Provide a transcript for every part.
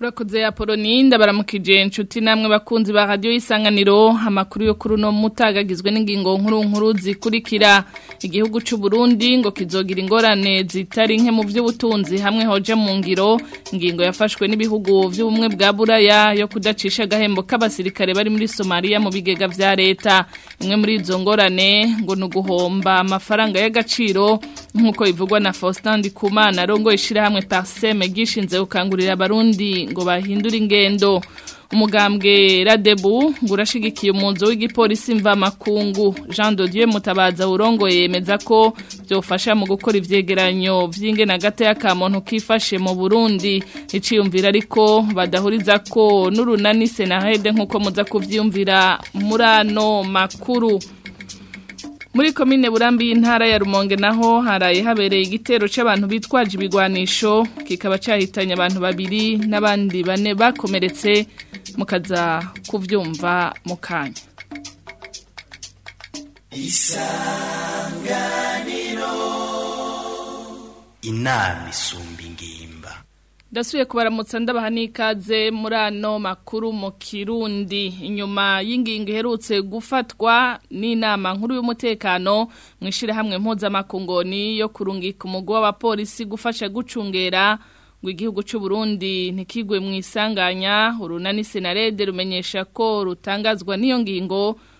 urakoze ya poloninda baramukije inshuti namwe bakunzi ba radiyo y'isanganiro amakuru yokuru no uno mutagagizwe n'ingingo nkuru nkuru zikurikira igihugu cy'u Burundi ngo kizogira ingorane zitari nke mu by'ubutunzi hamwe hoje mu ngiro ingingo yafashwe n'ibihugu by'ubumwe bwa buraya yo kudacisha agahembo k'abasirikare bari muri somaliya mu bigega bya leta imwe muri izo ngorane ngo ni uguhomba amafaranga y'agaciro nk'uko bivugwa na faustin ndikumana arongo ishyirahamwe pariseme ryishinze gukangurira abarundi ngo bahindura ingendo umugambwe radebu ngo urashigikiye umunsi w'igipolisi mvamakungu jean dodieu mutabaza wurongo yemeza ko byofasha mu gukora ibyegeranyo na gatoya ya muntu kifashe mu burundi iciyumvira ariko badahuriza ko n'urunani senahede nk'uko muza kubyiyumvira muri makuru muri komine burambi y'intara ya rumonge naho haraye habereye igitero cy'abantu bitwaje ibigwanisho kikaba cyahitanye abantu babiri n'abandi bane bakomeretse mukaza kubyumva mu kanya isanganiro inama isumba ingimbi ndasubiye kubaramutsa ndabaha n'ikaze muri ano makuru mu kirundi inyuma y'ingingo iherutse gufatwa n'inama nkuru y'umutekano mu ishyirahamwe mpuzamakungoni yo kurungika umugwi w'abapolisi gufasha gucungera ngo igihugu cy'u Burundi ntikigwe mu isanganya urunani senarede rumenyesha ko rutangazwa n'iyo ngingo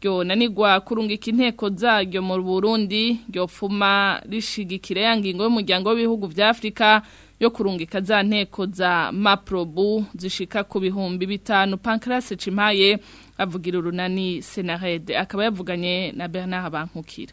ryananirwa kurungika inteko zaryo mu burundi ryopfuma rishigikira ya ngingo y'umuryango w'ibihugu bya afurika yo kurungika za nteko za maprobu zishika ku bihumbi bitanu pankarasi cimaye avugira urunani senarede akaba yavuganye na bernard bankukira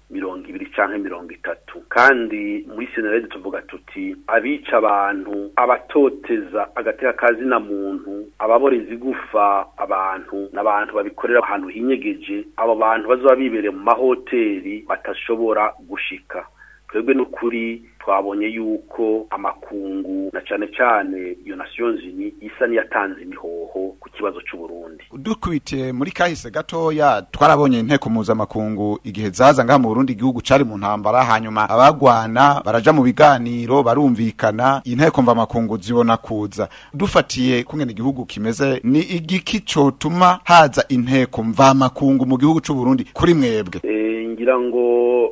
mirongo ibiri cyangwa mirongo itatu kandi muri senerede tuvuga tuti abica abantu abatoteza agateka na muntu ababoreza igufa abantu n'abantu babikorera ahantu hinyegeje abo bantu bazaba bibereye mu mahoteli batashobora gushika twebwe n'ukuri twabonye yuko amakungu na cyane cyane iyo nations unis isa niyatanze imihoho ku kibazo cy'u Burundi dukubitiye muri kahise gatoya twarabonye inteko mpuzamakungu igihe zaza ngaha mu Burundi igihugu cari mu ntambara hanyuma abagwana baraja mu biganiro barumvikana inteko mva makungu zibona kuza dufatiye kungene igihugu kimeze ni igiki cotuma haza inteko mva makungu mu gihugu cy'u Burundi kuri mwebwe e, ngira ngo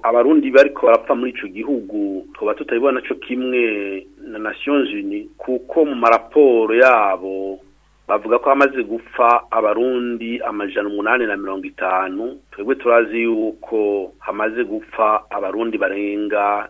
abarundi bariko barapfa muri ico gihugu twoba tutabibona cyo kimwe na Nations Unies kuko mu maraporo yabo bavuga ko hamaze gupfa abarundi amajana umunani na mirongo itanu twebwe turazi yuko hamaze gupfa abarundi barenga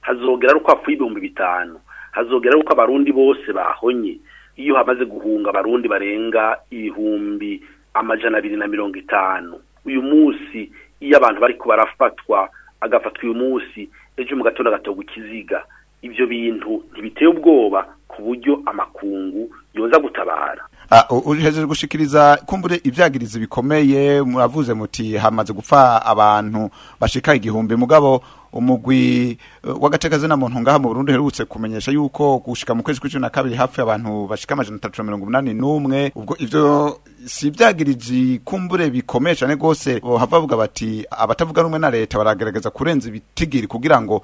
hazogera ari uko hapfuye ibihumbi bitanu hazogera ari uko abarundi bose bahonye iyo hamaze guhunga abarundi barenga ibihumbi amajana abiri na mirongo itanu uyu munsi iyo abantu bari barafatwa agafatwa uyu munsi ejo mu gatondo agatoga ikiziga ibyo bintu ntibiteye ubwoba kuburyo amakungu yoza gutabara ah, uhejeje gushikiriza kumbure ivyagiriza bikomeye muravuze muti hamaze gupfa abantu bashika igihumbi mugabo umugwi eh, wagatekaze na muntu ngaha mu Burundi herutse kumenyesha yuko gushika mu kwezi kwa 12 kabiri hafi abantu bashika amajana 381 n'umwe ubwo ivyo si byagirije kumbure bikomeye cane rwose bohava bati abatavuga rumwe na leta baragerageza kurenza ibitigiri kugira ngo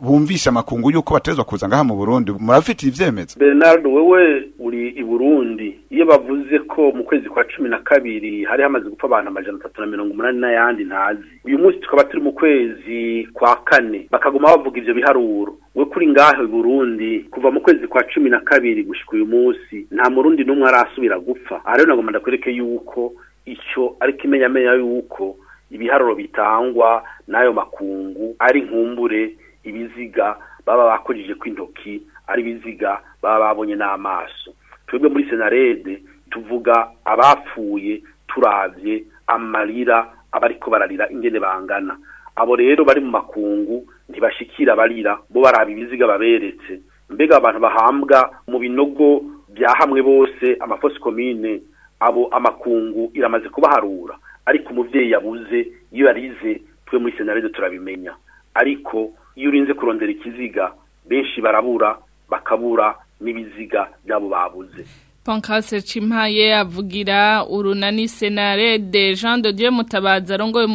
bumvishe amakungu yuko batezwe kuza ngaha mu Burundi murafite ivyo barabyemeza bernard wewe uri i burundi iyo bavuze ko mu kwezi kwa cumi na kabiri hari hamaze gupfa abantu amajana atatu na mirongo umunani n'ayandi ntazi uyu munsi tukaba turi mu kwezi kwa kane bakaguma bavuga ibyo biharuro we kuri ngaho i burundi kuva mu kwezi kwa cumi na kabiri gushyika uyu munsi nta murundi n'umwe arasubira gupfa aha rero nagomba ndakwereke yuko icyo ariko imenyamenya yuko ibiharuro bitangwa n'ayo makungu ari nkumbure ibiziga baba bakujije intoki. ari ibiziga baba babonye n'amaso twebwe muri senarede tuvuga abapfuye turabye amarira abariko bararira ingene bangana abo rero bari mu makungu ntibashikira barira bo baraba ibiziga baberetse mbega abantu bahambwa mu binogo bya hamwe bose amafosi komine abo amakungu iramaze kubaharura ariko umubyeyi yabuze iyo yarize twe muri senarede turabimenya ariko iyo urinze kurondera ikiziga benshi barabura bakabura n'ibiziga byabo babuze pankase cimpaye avugira urunani senare de jean de dieu mutabaza arongoye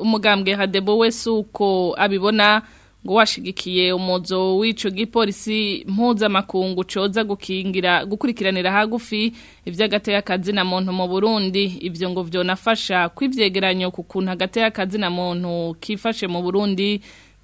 umugambwe hadebo wese uko abibona ngo washigikiye umuzo w'icyo gipolisi mpuzamakungu coza gukingira gukurikiranira hagufi iby'agateyakazi na muntu mu burundi ibyo ngo vyonafasha kw'ibyegeranyo ku kuntu agateyakazi na muntu kifashe mu burundi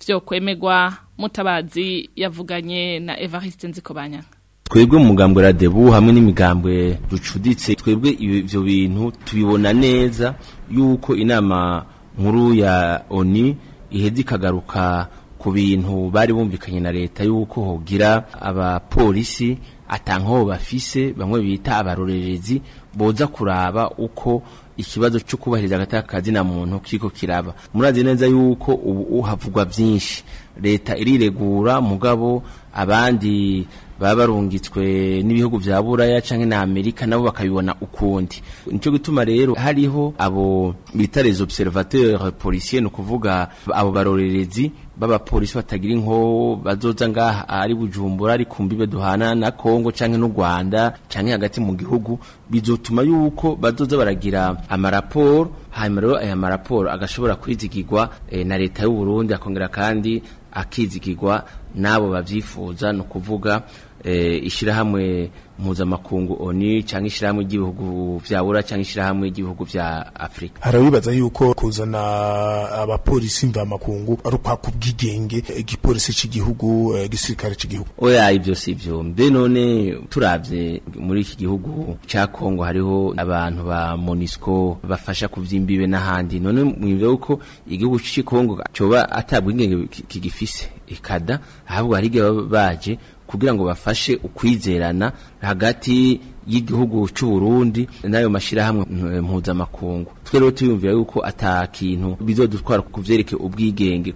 byo kwemegwa mutabazi yavuganye na Evariste Nzikobanyanga twebwe mu mugambwe radebu hamwe n'imigambwe ducuditse twebwe ibyo bintu tubibona neza yuko inama nkuru ya oni iheze ikagaruka ku bintu bari bumvikanye na leta yuko hogira abapolisi atankaho bafise bamwe bita abarorerezi boza kuraba uko ikibazo cyo kubahiriza agataka ka zina muntu kiko kiraba murazi neza yuko ubu havugwa byinshi leta iriregura mugabo abandi baba barungitswe n'ibihugu bya buraya cyangwa na amerika nabo bakabibona ukundi nicyo gituma rero hariho abo bita les observateurs policiers ni ukuvuga abo barorerezi b'abapolisi batagira inko bazoza ngaha ari bujumbura ari ku duhana na kongo cyangwa n'u rwanda cyangwa hagati mu gihugu bizotuma yuko bazoza baragira amaraporo hanyuma rero aya maraporo agashobora kwizigirwa e, na leta y'u Burundi akongera kandi akizigirwa nabo babyifuza no kuvuga e, eh, ishyirahamwe mpuzamakungu oni cyangwa ishyirahamwe ry'ibihugu bya cyangwa ishyirahamwe igihugu bya Afrika harawibaza yuko kuzana abapolisi mvamakungu ari ukwa kubwigenge igipolisi cy'igihugu eh, gisirikare cy'igihugu oya ibyo si byo mbe none turabye muri iki gihugu cya kongo hariho abantu ba monisco bafasha kubyimbiwe n'ahandi none mwumva yuko igihugu cy'ikongo cyoba atabwigenge kigifise ikada ahubwo hari baje kugira ngo bafashe ukwizerana hagati y'igihugu cy'u Burundi n'ayo mashyirahamwe eh, mpuzamakungu twe rero tuyumvira yuko atakintu bizodutwara ku vyerekeye ubwigenge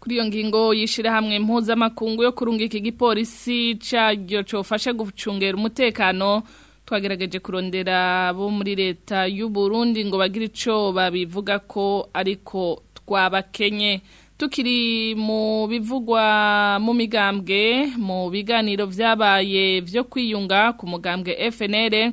kuri iyo ngingo yishirahamwe mpuzamakungu yo kurungika igipolisi caryo cofashe gucungera umutekano twagerageje kurondera bo muri leta y'u Burundi ngo bagire ico babivuga ko ariko twabakenye tukiri mu bivugwa mu migambwe mu biganiro byabaye byo kwiyunga ku mugambwe FNL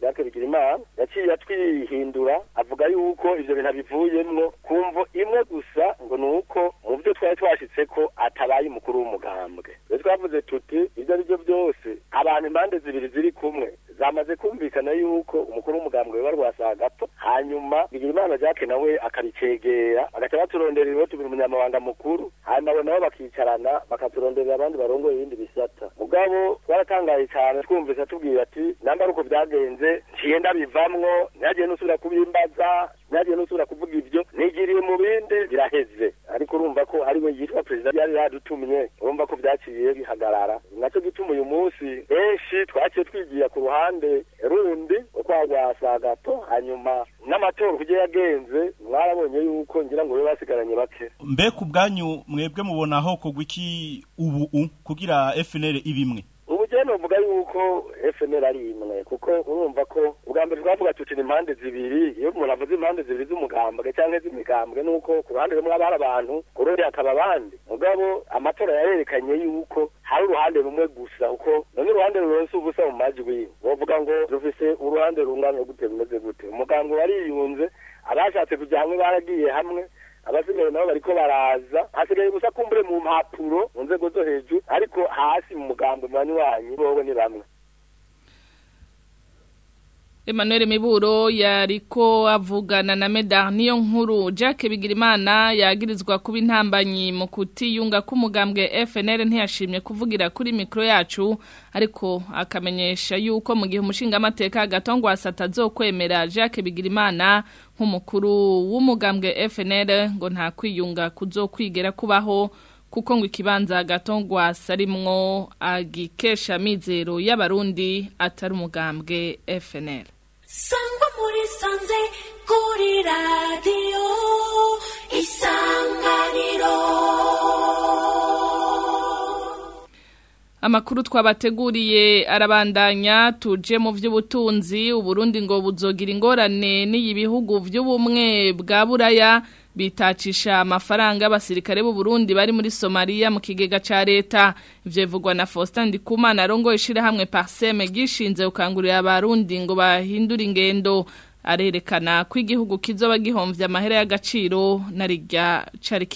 jacques bigirimana yaciye atwihindura avuga yuko ibyo bintu abivuyemwo kumvo imwe gusa ngo ni uko mu byo twari twashyitse ko atabaye umukuru w'umugambwe twavuze tuti ibyo ari byo byose abantu impande zibiri ziri kumwe zamaze kumvikana yuko umukuru w'umugambwe wiba rwasaga gato hanyuma bigirimana jacques nawe akaricegera agaca baturondera ibibazo tubiri umunyamabanga mukuru hanyuma abo nabo bakicarana bakaturonderera abandi barongoye ibindi bisata mugabo yatangaye cyane twumvise atubwira ati namba uko byagenze ngiye ndabivamwo ntiyagiye n'usubira kubimbaza ntiyagiye n'usubira kuvuga ibyo nigiriye mu bindi biraheze ariko urumva ko ari we yitwa perezida yari yadutumye urumva ko byaciye bihagarara nacyo gituma uyu munsi benshi twaciye twigiye ku ruhande rundi uko gato hanyuma n'amatora uko yagenze mwarabonye yuko ngira ngo bibe basigaranye bake mbega ubwanyu mwebwe mubona aho kugwa iki ubu kugira FNL ibimwe njyewe nuvuga yuko FNL ari imwe kuko urumva ko ubwa mbere twavuga tuti ni impande zibiri iyo umuntu avuze impande zibiri z'umugambwe cyangwa z'imigambwe nuko ku ruhande rumwe haba hari abantu ku rundi hakaba abandi mugabo amatora yarerekanye yuko hari uruhande rumwe gusa kuko none uruhande ruronse ubusa mu majwi bavuga ngo rufise uruhande rungana gute rumeze gute umugambwe wariyunze abashatse kujya hamwe baragiye hamwe abazimere nabo bariko baraza hasigaye gusa kumbure mu mpapuro mu nzego zo hejuru ariko hasi mu mugambi wanyu bobo ni bamwe Emmanuel Miburo yariko avugana na Medar niyo nkuru Jack Bigirimana yagirizwa kuba intambanyi mu kutiyunga k'umugambwe FNL ntiyashimye kuvugira kuri mikro yacu ariko akamenyesha yuko mu gihe umushinga amateka gatongwa satazokwemera Jack Bigirimana nk'umukuru w'umugambwe FNL ngo nta kwiyunga kuzokwigera kubaho kuko ngo ikibanza gatongwa sarimwo agikesha mizero y'abarundi atari umugambwe FNL Sango muri sanze kuri radiyo amakuru twabateguriye arabandanya tuje mu by'ubutunzi uburundi ngo buzogira ingorane n'iyi bihugu by'ubumwe bwa buraya bitakisha amafaranga basirikare b'u Burundi bari muri Somalia mu kigega ca leta ivyo bivugwa na Faustin Ndikumana rongo ishira hamwe Parseme gishinze ukangurira abarundi ngo bahindura ingendo arerekana ko igihugu kizoba gihomvye amahera y'agaciro na rijya cari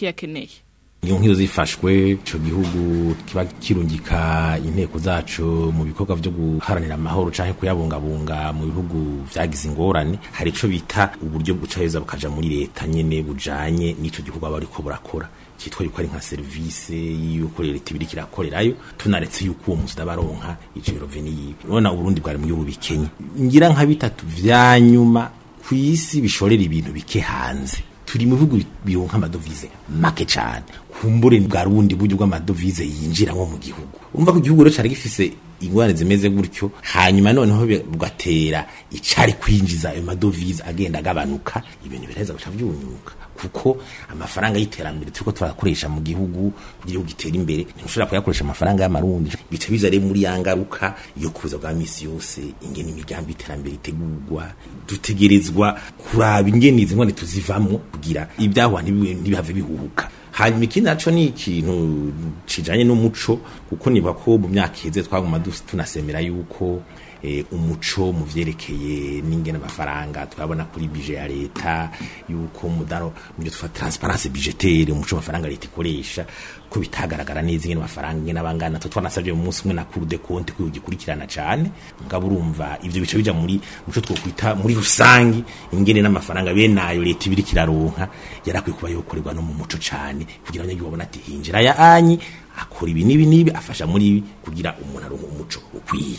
iyo nk'izo zifashwe icyo gihugu kiba kirungika inteko zacu mu bikorwa byo guharanira amahoro cyangwa kuyabungabunga mu bihugu byagize ingorane hari icyo bita uburyo bucayiza bukajya muri leta nyine bujyanye n'icyo gihugu baba ariko burakora cyitwa yuko ari nka serivisi y'uko leta ibiri kirakorerayo tunaretse yuko uwo muzi udabaronka icyo roveni yiwe none uburundi bwari mu gihugu bikenye ngira nka bitatu bya nyuma ku isi bishorera ibintu bike hanze turi mu bihugu bironka amadovize make cyane kumbure bwa rundi buryo bw'amadovize yinjira nko mu gihugu umva ko igihugu rero cyari gifise ingorane zimeze gutyo hanyuma noneho bigatera icari kwinjiza ayo madovize agenda agabanuka ibintu biraheza guca byunyuka kuko amafaranga y'iterambere turiko turakoresha mu gihugu igihugu gitera imbere ntushobora kuyakoresha amafaranga y'amarundi bica biza rero muri ngaruka yo kuza bwa misi yose ingene imigambi y'iterambere itegurwa dutegerezwa kuraba ingene izi ngorane tuzivamo kugira ibyahuha ntibihave bihuhuka hanyuma ikindi ni ikintu kijanye n'umuco kuko niba ko mu myaka iheze twaguma tunasemera yuko Eh, umuco mu byerekeye n'ingene amafaranga turabona kuri bije ya leta yuko mudaro mu byo twita transparence budgetaire umuco amafaranga leta ikoresha ko bitagaragara neza ingene amafaranga ingene abangana natwe twanasabye mu umwe na cour de compte gikurikirana ugikurikirana cyane ngabo urumva ivyo bica bija muri muco twokwita muri rusange ingene n'amafaranga bene nayo leta ibiri kiraronka yarakwiye kuba yokorerwa no mu muco cyane kugira ngo babone ati hinjira ya anyi akora ibi n'ibi n'ibi afasha muri ibi kugira umuntu aronka umuco ukwiye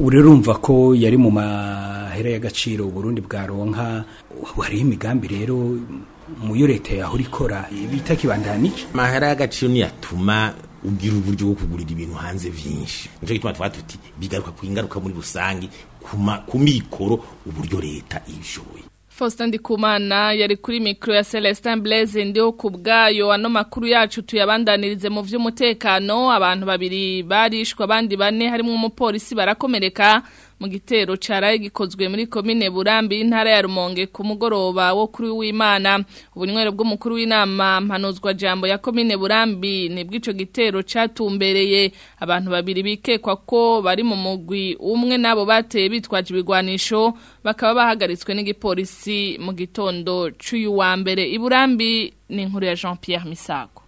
ubu rero ko yari mu mahera y'agaciro uburundi bwaronka hariho imigambi rero muyo leta yahora ikora bita kibandanije amahera y'agaciro niyatuma ugira uburyo bwo kugurira ibintu hanze byinshi nicyo gituma tuba tuti bigaruka ku ingaruka muri rusange ku mikoro uburyo leta ibishoboye Faustin Ndikumana yari kuri mikro ya Celestin Blaise ndiho ku bwayo ano makuru yacu tuyabandanirize mu by'umutekano abantu babiri barishwa abandi bane harimo umupolisi barakomereka mu gitero caraye gikozwe muri komine Burambi intara ya Rumonge ku mugoroba wo kuri w'Imana ubunywero bw'umukuru w'inama mpanozwa jambo ya komine Burambi nibwo ico gitero catumbereye abantu babiri bikekwa ko bari mu mugwi umwe nabo bateye bitwaje ibigwanisho bakaba bahagaritswe n'igipolisi mu gitondo cy'uyu wa mbere iburambi ni inkuru ya Jean Pierre Misago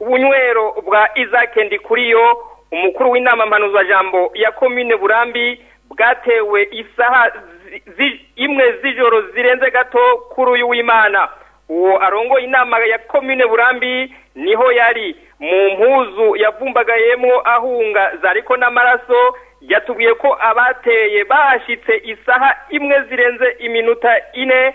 ubunywero bwa Isaac Ndikuriyo umukuru w'inama mpanuzwa jambo ya komine Burambi bwatewe isaha imwe z'ijoro zirenze gato kuri uyu w'imana uwo arongo inama ya komine burambi niho yari mu mpuzu yavumbagayemo ahunga zariko n'amaraso yatubwiye ko abateye bahashyitse isaha imwe zirenze iminota ine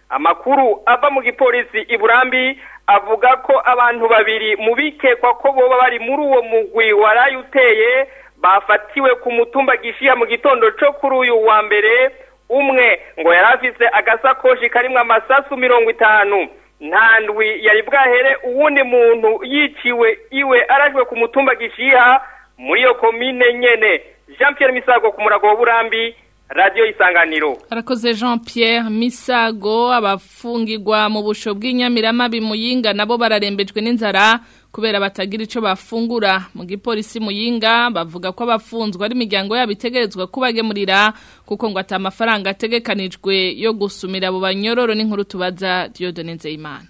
amakuru ava mu gipolisi i burambi avuga ko abantu babiri mu bikekwa ko boba bari muri uwo mugwi waraye uteye bafatiwe ku mutumba gishyira mu gitondo cyo kuri uyu wa mbere umwe ngo yari afite agasakoshi karimo amasasu mirongo itanu nta ndwi yari bwahere uwundi muntu yiciwe iwe arajwe ku mutumba gishyira muri iyo komine nyene jean Pierre misago ku murago wa burambi Radio y'isanganiro harakoze jean Pierre misago abafungirwa mu busho bw'inyamiramabi muyinga nabo bararembejwe n'inzara kubera batagira icyo bafungura mu gipolisi muyinga bavuga ko abafunzwe ari imiryango yabo kubagemurira kuko ngo atari amafaranga ategekanijwe yo gusumira abo banyororo n'inkuru tubaza Dieudonne Nzeyimana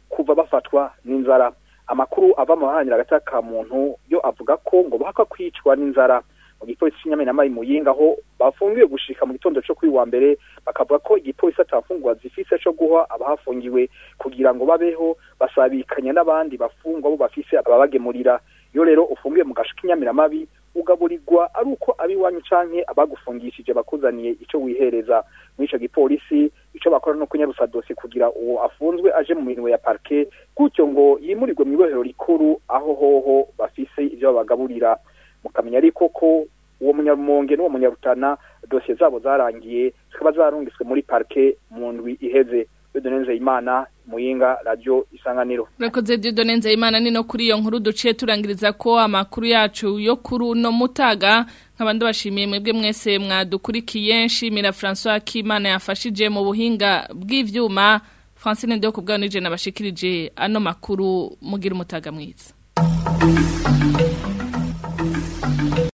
kuva bafatwa n'inzara amakuru ava mu baharanira agati ka muntu yo avuga ko ngo bahakwa kwicwa n'inzara mu gipolisi cy'inyamena mari muyinga aho bafungiwe gushika mu gitondo cyo kuri wa mbere bakavuga ko igipolisi atafungwa zifise cyo guha abahafungiwe kugira ngo babeho basabikanya n'abandi bafungwa bo bafise ababagemurira iyo rero ufungiwe mu gasho k'inyamena ugaburirwa ari uko abiwanyu canke abagufungishije bakuzaniye icyo wihereza muri ico gipolisi icyo bakora no kunyarusa dosi kugira uwo afunzwe aje mu minwe ya parquet gutyo ngo yimurirwe mw'ibohero rikuru aho hoho bafise ivyo babagaburira mukamenya ariko ko uwo munyarumonge n'uwo munyarutana dosiye zabo zarangiye zikaba zarungitswe muri parike mu ndwi iheze dudoneze imana muyinga radio isanganiro rakoze dudoneze imana nino kuri iyo nkuru duciye turangiriza ko amakuru yacu yo kuri uno mutaga nk'abandi bashimiye mwebwe mwese mwadukurikiye nshimira François Kimana yafashije mu buhinga bw'ivyuma Francine Ndo kubwanije nabashikirije ano makuru mugira umutaga mwiza